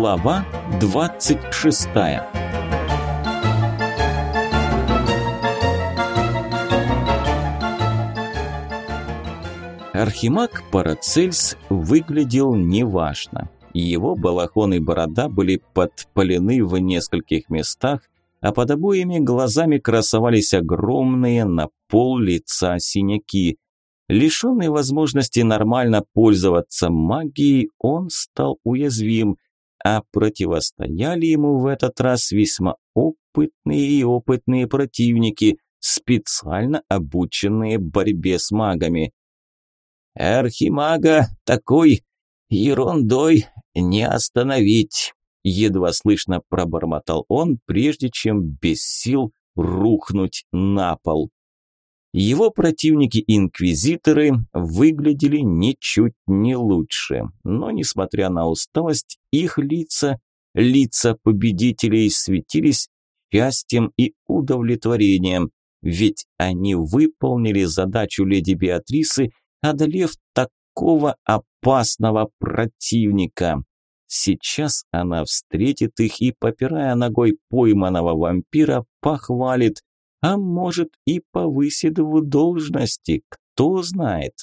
Глава 26 Архимаг Парацельс выглядел неважно. Его балахон и борода были подпалены в нескольких местах, а под обоими глазами красовались огромные на пол лица синяки. Лишенный возможности нормально пользоваться магией, он стал уязвим, а противостояли ему в этот раз весьма опытные и опытные противники, специально обученные борьбе с магами. «Архимага такой ерундой не остановить», едва слышно пробормотал он, прежде чем без сил рухнуть на пол. Его противники-инквизиторы выглядели ничуть не лучше, но, несмотря на усталость, их лица, лица победителей светились счастьем и удовлетворением, ведь они выполнили задачу леди Беатрисы, одолев такого опасного противника. Сейчас она встретит их и, попирая ногой пойманного вампира, похвалит, а может и повысит в должности, кто знает.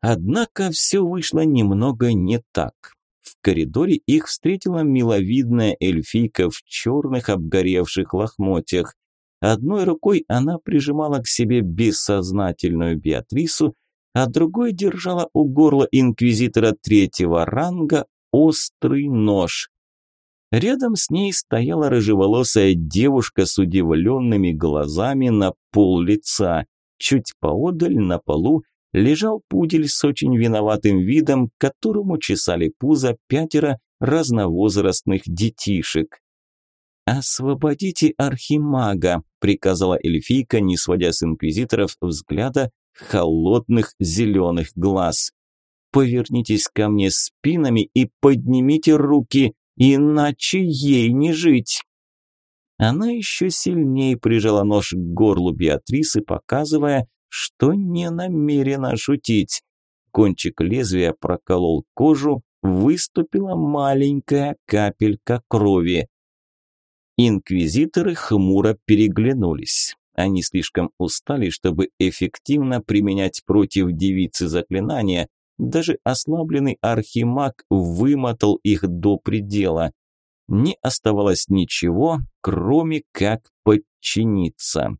Однако все вышло немного не так. В коридоре их встретила миловидная эльфийка в черных обгоревших лохмотьях. Одной рукой она прижимала к себе бессознательную Беатрису, а другой держала у горла инквизитора третьего ранга острый нож. Рядом с ней стояла рыжеволосая девушка с удивленными глазами на пол лица. Чуть поодаль на полу лежал пудель с очень виноватым видом, которому чесали пузо пятеро разновозрастных детишек. «Освободите архимага», – приказала эльфийка, не сводя с инквизиторов взгляда холодных зеленых глаз. «Повернитесь ко мне спинами и поднимите руки, иначе ей не жить!» Она еще сильнее прижала нож к горлу Беатрисы, показывая, что не намерена шутить. Кончик лезвия проколол кожу, выступила маленькая капелька крови. Инквизиторы хмуро переглянулись. Они слишком устали, чтобы эффективно применять против девицы заклинания. Даже ослабленный архимаг вымотал их до предела. Не оставалось ничего, кроме как подчиниться.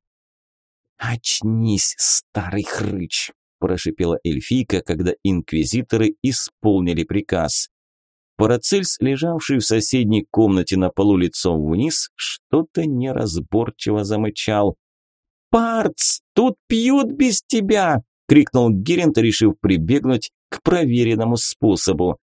«Очнись, старый хрыч!» – прошипела эльфийка, когда инквизиторы исполнили приказ. Парацельс, лежавший в соседней комнате на полу лицом вниз, что-то неразборчиво замычал. «Парц, тут пьют без тебя!» – крикнул Герент, решив прибегнуть к проверенному способу.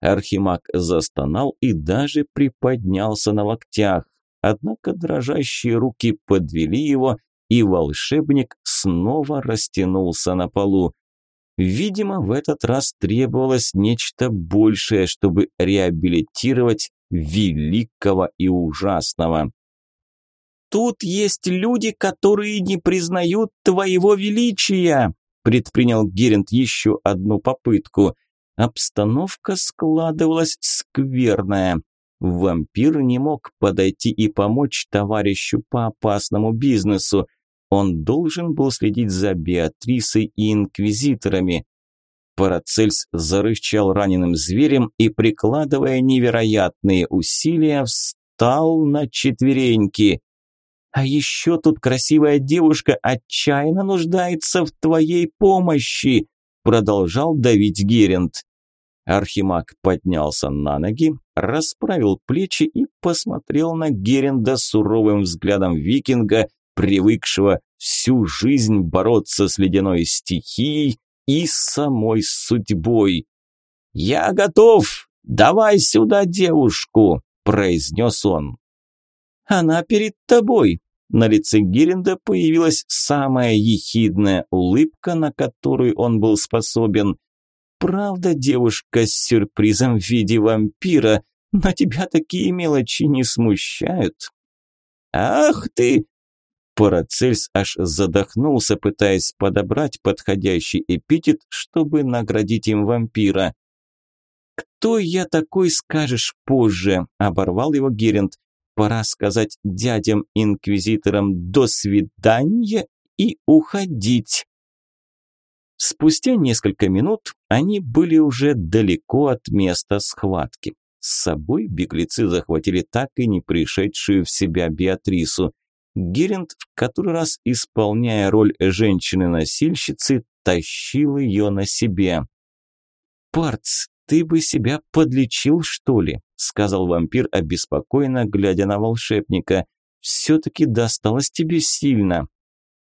Архимаг застонал и даже приподнялся на локтях. Однако дрожащие руки подвели его, и волшебник снова растянулся на полу. Видимо, в этот раз требовалось нечто большее, чтобы реабилитировать великого и ужасного. «Тут есть люди, которые не признают твоего величия!» Предпринял Герент еще одну попытку. Обстановка складывалась скверная. Вампир не мог подойти и помочь товарищу по опасному бизнесу. Он должен был следить за Беатрисой и инквизиторами. Парацельс зарычал раненым зверем и, прикладывая невероятные усилия, встал на четвереньки. «А еще тут красивая девушка отчаянно нуждается в твоей помощи», продолжал давить Герент. Архимаг поднялся на ноги, расправил плечи и посмотрел на Геренда суровым взглядом викинга, привыкшего всю жизнь бороться с ледяной стихией и самой судьбой. «Я готов! Давай сюда девушку!» – произнес он. «Она перед тобой!» На лице Геренда появилась самая ехидная улыбка, на которую он был способен. «Правда, девушка с сюрпризом в виде вампира, но тебя такие мелочи не смущают?» «Ах ты!» Парацельс аж задохнулся, пытаясь подобрать подходящий эпитет, чтобы наградить им вампира. «Кто я такой, скажешь позже», – оборвал его Геринд. «Пора сказать дядям-инквизиторам «до свидания» и уходить». Спустя несколько минут они были уже далеко от места схватки. С собой беглецы захватили так и не пришедшую в себя Беатрису. Геринд, в который раз исполняя роль женщины-носильщицы, тащил ее на себе. «Парц, ты бы себя подлечил, что ли?» – сказал вампир, обеспокоенно глядя на волшебника. «Все-таки досталось тебе сильно».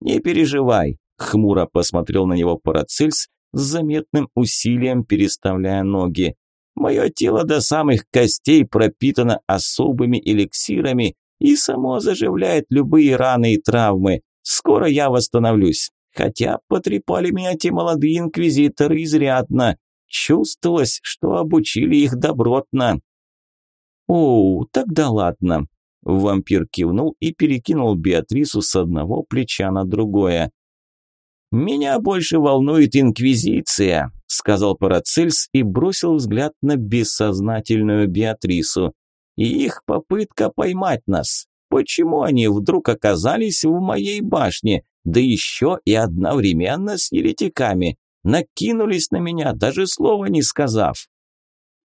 «Не переживай», – хмуро посмотрел на него Парацельс, с заметным усилием переставляя ноги. «Мое тело до самых костей пропитано особыми эликсирами, и само заживляет любые раны и травмы. Скоро я восстановлюсь. Хотя потрепали меня те молодые инквизиторы изрядно. Чувствовалось, что обучили их добротно. «О, тогда ладно». Вампир кивнул и перекинул Беатрису с одного плеча на другое. «Меня больше волнует инквизиция», – сказал Парацельс и бросил взгляд на бессознательную Беатрису и их попытка поймать нас. Почему они вдруг оказались в моей башне, да еще и одновременно с еретиками? Накинулись на меня, даже слова не сказав.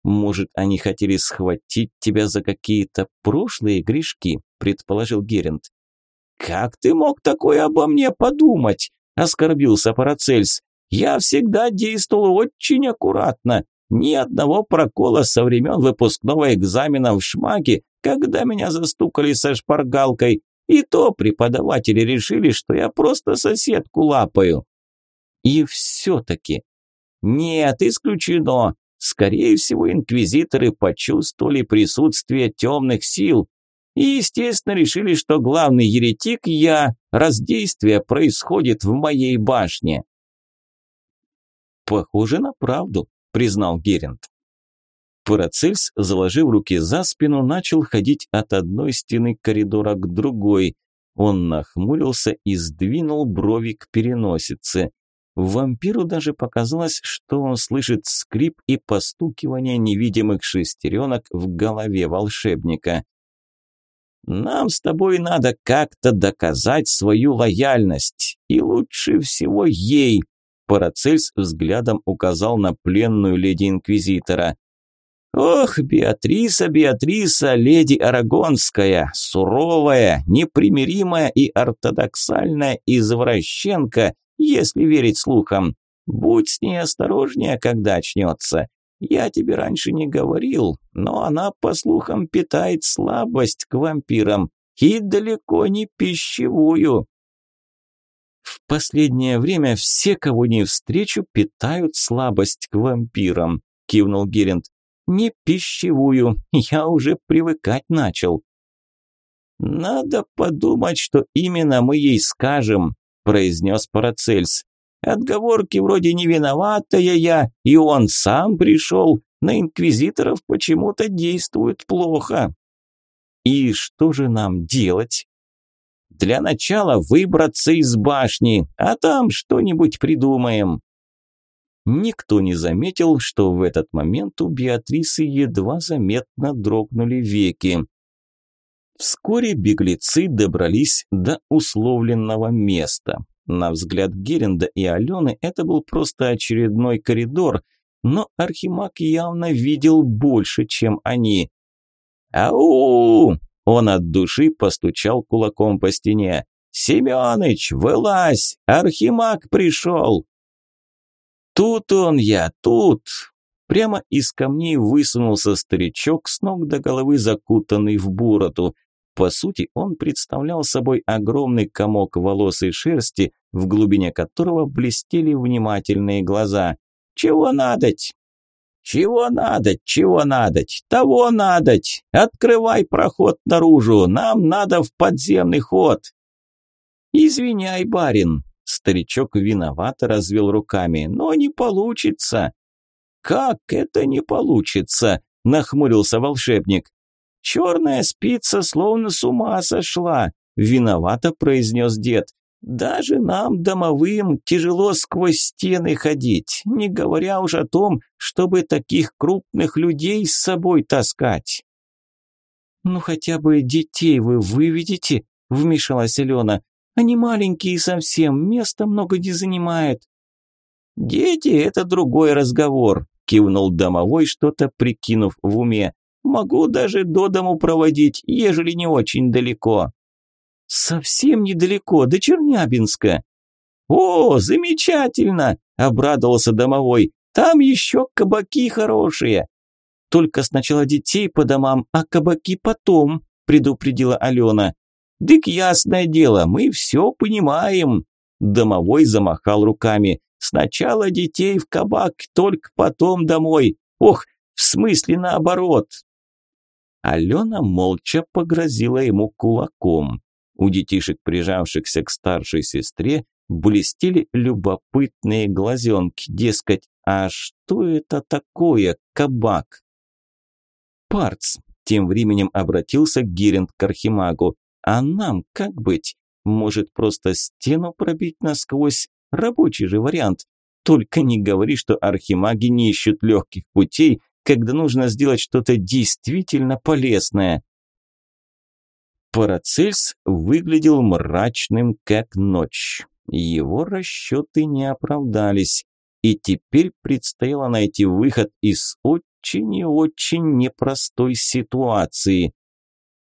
Может, они хотели схватить тебя за какие-то прошлые грешки, предположил Герент. Как ты мог такое обо мне подумать? оскорбился Парацельс. Я всегда действовал очень аккуратно, ни одного прокола со времен выпускного экзамена в шмаге, когда меня застукали со шпаргалкой, и то преподаватели решили, что я просто соседку лапаю. И все-таки. Нет, исключено. Скорее всего, инквизиторы почувствовали присутствие темных сил и, естественно, решили, что главный еретик я, раз действие происходит в моей башне. Похоже на правду, признал Герент. Парацельс, заложив руки за спину, начал ходить от одной стены коридора к другой. Он нахмурился и сдвинул брови к переносице. Вампиру даже показалось, что он слышит скрип и постукивание невидимых шестеренок в голове волшебника. «Нам с тобой надо как-то доказать свою лояльность, и лучше всего ей», Парацельс взглядом указал на пленную леди-инквизитора. «Ох, Беатриса, Беатриса, леди Арагонская, суровая, непримиримая и ортодоксальная извращенка, если верить слухам. Будь с ней осторожнее, когда очнется. Я тебе раньше не говорил, но она, по слухам, питает слабость к вампирам, и далеко не пищевую. В последнее время все, кого не встречу, питают слабость к вампирам, кивнул Геринд. Не пищевую, я уже привыкать начал. Надо подумать, что именно мы ей скажем, произнес Парацельс. Отговорки вроде не виноватая я, и он сам пришел, на инквизиторов почему-то действует плохо. И что же нам делать? Для начала выбраться из башни, а там что-нибудь придумаем. Никто не заметил, что в этот момент у Беатрисы едва заметно дрогнули веки. Вскоре беглецы добрались до условленного места. На взгляд Геренда и Алены это был просто очередной коридор, но Архимаг явно видел больше, чем они. «Ау!» Он от души постучал кулаком по стене. «Семёныч, вылазь! Архимаг пришел!» «Тут он я, тут!» Прямо из камней высунулся старичок, с ног до головы закутанный в бороду. По сути, он представлял собой огромный комок волос и шерсти, в глубине которого блестели внимательные глаза. «Чего надоть?» «Чего надо, чего надо, того надо! Открывай проход наружу, нам надо в подземный ход!» «Извиняй, барин!» Старичок виновато развел руками. «Но не получится!» «Как это не получится?» – нахмурился волшебник. «Черная спица словно с ума сошла!» – виновато произнес дед. Даже нам, домовым, тяжело сквозь стены ходить, не говоря уж о том, чтобы таких крупных людей с собой таскать. «Ну хотя бы детей вы выведете?» – вмешалась Алена. «Они маленькие совсем, места много не занимают». «Дети – это другой разговор», – кивнул домовой, что-то прикинув в уме. «Могу даже до дому проводить, ежели не очень далеко». «Совсем недалеко, до Чернябинска». «О, замечательно!» – обрадовался домовой. «Там еще кабаки хорошие». «Только сначала детей по домам, а кабаки потом», – предупредила Алена. «Дык ясное дело, мы все понимаем». Домовой замахал руками. «Сначала детей в кабак, только потом домой. Ох, в смысле наоборот». Алена молча погрозила ему кулаком. У детишек, прижавшихся к старшей сестре, блестели любопытные глазенки, дескать, а что это такое кабак? Парц тем временем обратился Геринд к Архимагу. А нам как быть? Может, просто стену пробить насквозь? Рабочий же вариант. Только не говори, что архимаги не ищут легких путей, когда нужно сделать что-то действительно полезное. Парацельс выглядел мрачным, как ночь. Его расчеты не оправдались, и теперь предстояло найти выход из очень и очень непростой ситуации.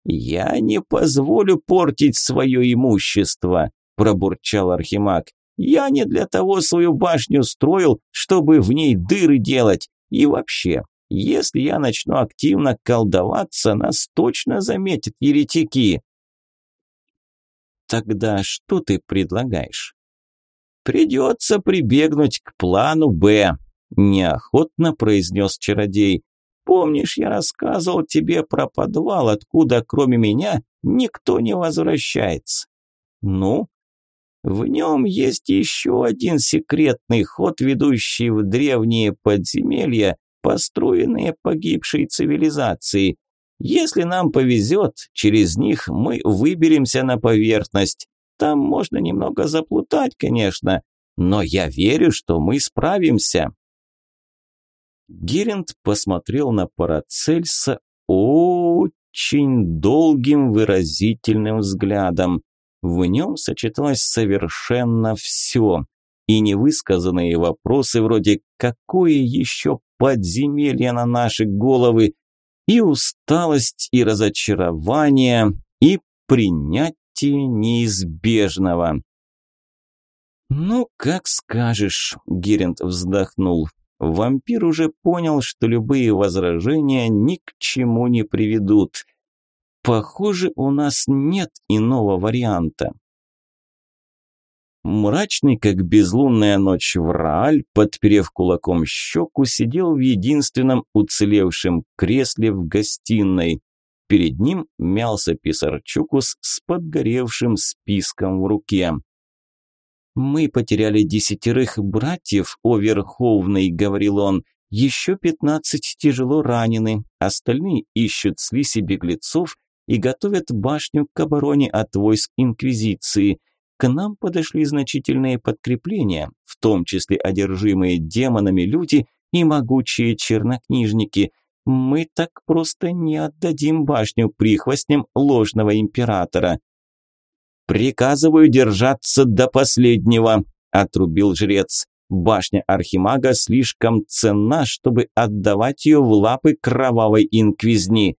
«Я не позволю портить свое имущество», – пробурчал Архимаг. «Я не для того свою башню строил, чтобы в ней дыры делать. И вообще, если я начну активно колдоваться, нас точно заметят еретики. Тогда что ты предлагаешь? Придется прибегнуть к плану «Б», неохотно произнес чародей. Помнишь, я рассказывал тебе про подвал, откуда кроме меня никто не возвращается? Ну, в нем есть еще один секретный ход, ведущий в древние подземелья, построенные погибшей цивилизацией. Если нам повезет, через них мы выберемся на поверхность. Там можно немного заплутать, конечно, но я верю, что мы справимся. Геринд посмотрел на Парацельса очень долгим выразительным взглядом. В нем сочеталось совершенно все. И невысказанные вопросы вроде «какое еще подземелье на наши головы, и усталость, и разочарование, и принятие неизбежного. «Ну, как скажешь», – Геринд вздохнул. Вампир уже понял, что любые возражения ни к чему не приведут. Похоже, у нас нет иного варианта. Мрачный, как безлунная ночь в Рааль, подперев кулаком щеку, сидел в единственном уцелевшем кресле в гостиной. Перед ним мялся Писарчукус с подгоревшим списком в руке. «Мы потеряли десятерых братьев, о Верховный», — говорил он. «Еще пятнадцать тяжело ранены, остальные ищут слизи беглецов и готовят башню к обороне от войск Инквизиции». К нам подошли значительные подкрепления, в том числе одержимые демонами люди и могучие чернокнижники. Мы так просто не отдадим башню прихвостням ложного императора. «Приказываю держаться до последнего», – отрубил жрец. «Башня Архимага слишком ценна, чтобы отдавать ее в лапы кровавой инквизни.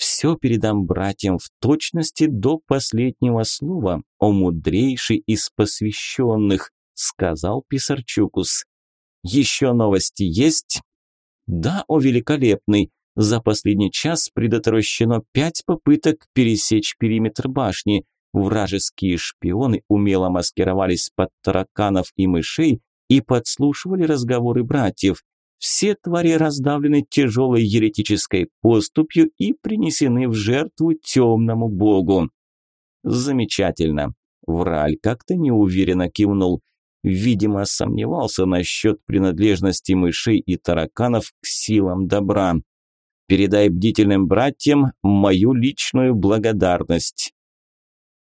Все передам братьям в точности до последнего слова, о мудрейший из посвященных, сказал Писарчукус. Еще новости есть? Да, о великолепный. За последний час предотвращено пять попыток пересечь периметр башни. Вражеские шпионы умело маскировались под тараканов и мышей и подслушивали разговоры братьев. Все твари раздавлены тяжелой еретической поступью и принесены в жертву темному богу. Замечательно. Враль как-то неуверенно кивнул. Видимо, сомневался насчет принадлежности мышей и тараканов к силам добра. Передай бдительным братьям мою личную благодарность.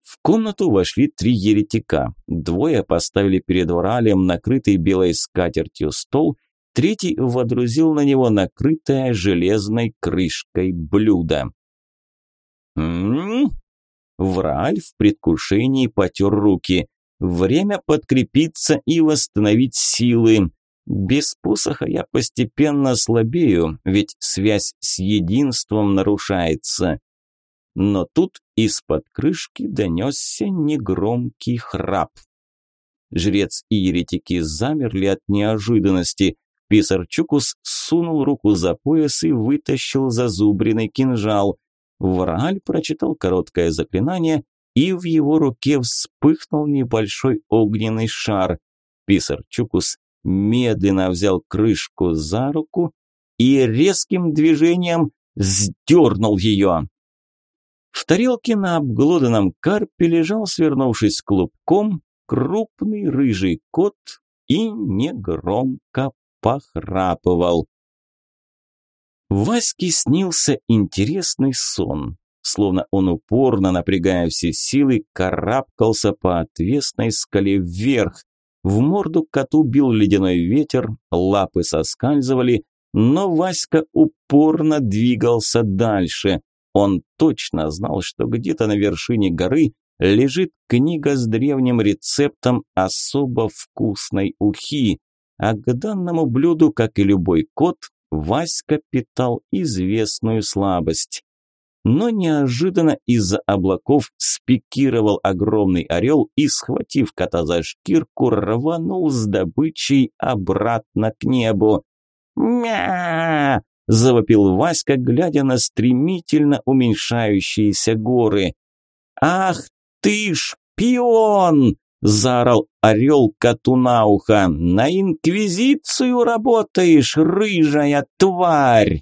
В комнату вошли три еретика. Двое поставили перед Вралем накрытый белой скатертью стол, третий водрузил на него накрытое железной крышкой блюдо. «М-м-м!» Враль в предвкушении потер руки. «Время подкрепиться и восстановить силы. Без посоха я постепенно слабею, ведь связь с единством нарушается. Но тут из-под крышки донесся негромкий храп. Жрец и еретики замерли от неожиданности. Писарчукус сунул руку за пояс и вытащил зазубренный кинжал. Врааль прочитал короткое заклинание, и в его руке вспыхнул небольшой огненный шар. Писарчукус медленно взял крышку за руку и резким движением сдернул ее. В тарелке на обглоданном карпе лежал, свернувшись клубком, крупный рыжий кот и негромко похрапывал. Ваське снился интересный сон, словно он упорно, напрягая все силы, карабкался по отвесной скале вверх, в морду коту бил ледяной ветер, лапы соскальзывали, но Васька упорно двигался дальше. Он точно знал, что где-то на вершине горы лежит книга с древним рецептом особо вкусной ухи, а к данному блюду, как и любой кот, Васька питал известную слабость но неожиданно из-за облаков спикировал огромный орел и, схватив кота за шкирку, рванул с добычей обратно к небу. «Мя!» – завопил Васька, глядя на стремительно уменьшающиеся горы. «Ах ты шпион!» – заорал орел коту на ухо. «На инквизицию работаешь, рыжая тварь!»